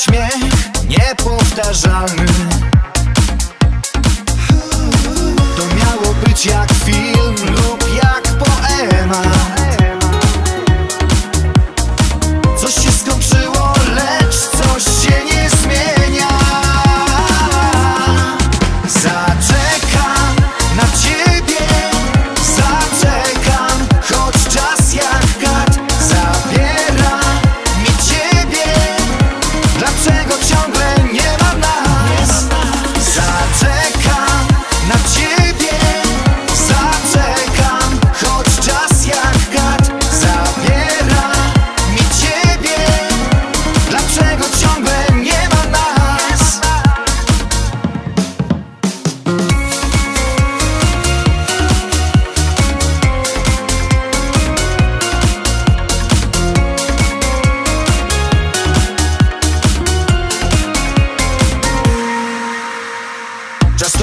śmiech niepowtarzalny. To miało być jak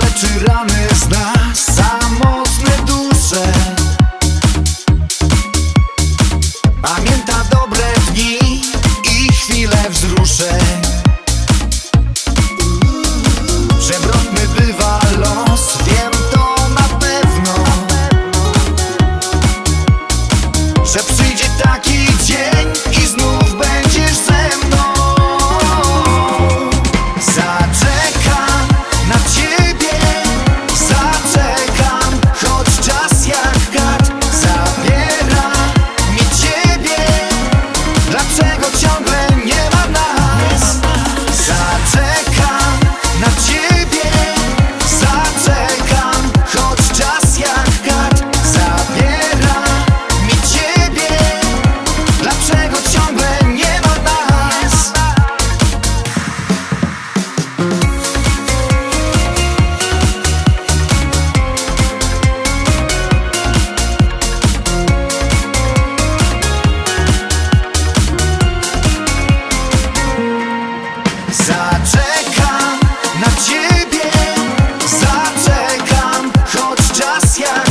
leczy rany z nas Samotne dusze. gracias.